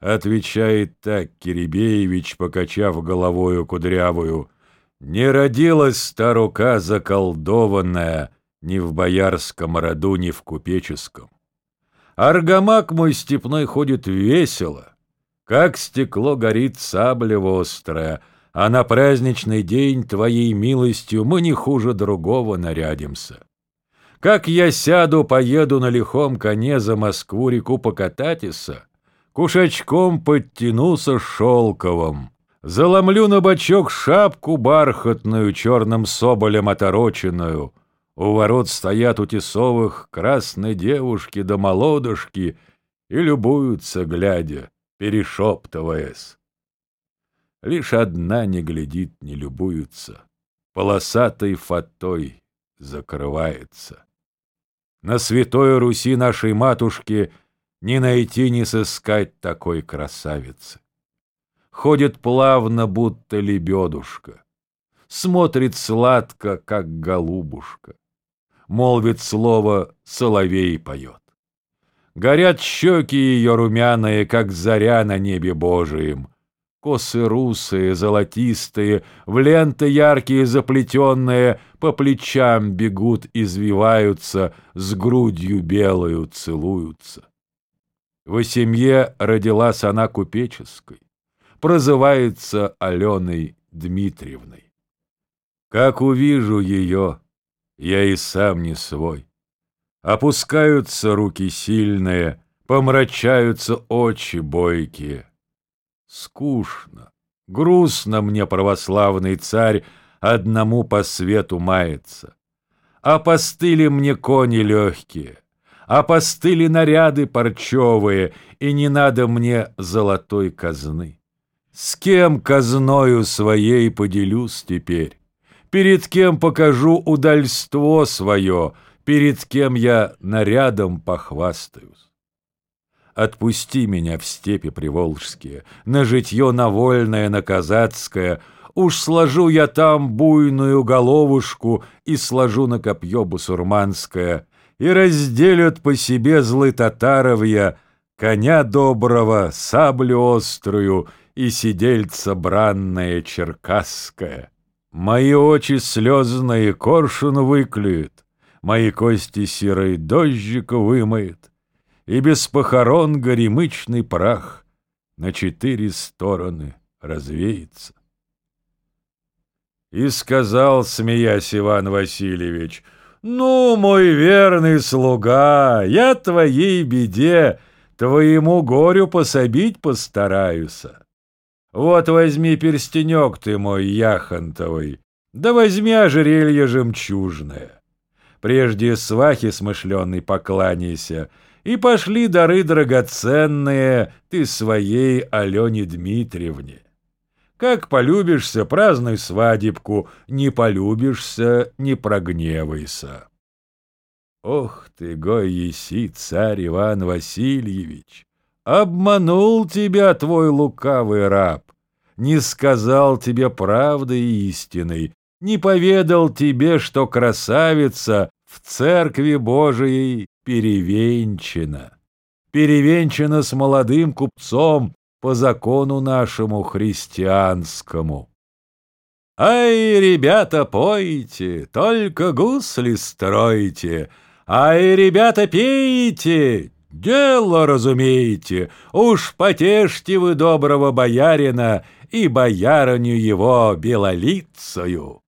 Отвечает так Киребеевич, покачав головою кудрявую. Не родилась та рука заколдованная ни в боярском роду, ни в купеческом. Аргамак мой степной ходит весело, как стекло горит сабля острая, а на праздничный день твоей милостью мы не хуже другого нарядимся. Как я сяду, поеду на лихом коне за Москву реку покататися, кушачком подтянулся шелковым, заломлю на бочок шапку бархатную, черным соболем отороченную. У ворот стоят у тесовых красные девушки да молодушки и любуются, глядя, перешептываясь. Лишь одна не глядит, не любуется, полосатой фатой закрывается. На святой Руси нашей матушки — не найти, не сыскать такой красавицы. Ходит плавно, будто лебедушка, смотрит сладко, как голубушка, молвит слово «соловей поет». Горят щеки ее румяные, как заря на небе Божием, косы русые, золотистые, в ленты яркие заплетенные, по плечам бегут, извиваются, с грудью белою целуются. В семье родилась она купеческой, прозывается Аленой Дмитриевной. Как увижу ее, я и сам не свой. Опускаются руки сильные, помрачаются очи бойкие. Скучно, грустно мне православный царь одному по свету мается. Опостыли мне кони легкие — Опостыли наряды парчевые, и не надо мне золотой казны. С кем казною своей поделюсь теперь? Перед кем покажу удальство свое, перед кем я нарядом похвастаюсь? Отпусти меня в степи приволжские, на житье на вольное, на казацкое, Уж сложу я там буйную головушку и сложу на копье бусурманское — и разделят по себе злы татаровья коня доброго, саблю острую и сидельца бранное черкасское. Мои очи слезные коршун выклюет, мои кости серой дождик вымоет, и без похорон горемычный прах на четыре стороны развеется. И сказал, смеясь Иван Васильевич — «Ну, мой верный слуга, я твоей беде, твоему горю пособить постараюсь. Вот возьми перстенек ты мой яхонтовый, да возьми ожерелье жемчужное. Прежде свахи смышленый покланяйся, и пошли дары драгоценные ты своей Алене Дмитриевне. Как полюбишься, празднуй свадебку, не полюбишься, не прогневайся. Ох ты, гой еси, царь Иван Васильевич! Обманул тебя твой лукавый раб, не сказал тебе правды истинной, не поведал тебе, что красавица в церкви Божией перевенчана. Перевенчана с молодым купцом, по закону нашему христианскому. Ай, ребята, пойте, только гусли стройте, Ай, ребята, пейте, дело разумеете, Уж потешьте вы доброго боярина И боярыню его белолицою.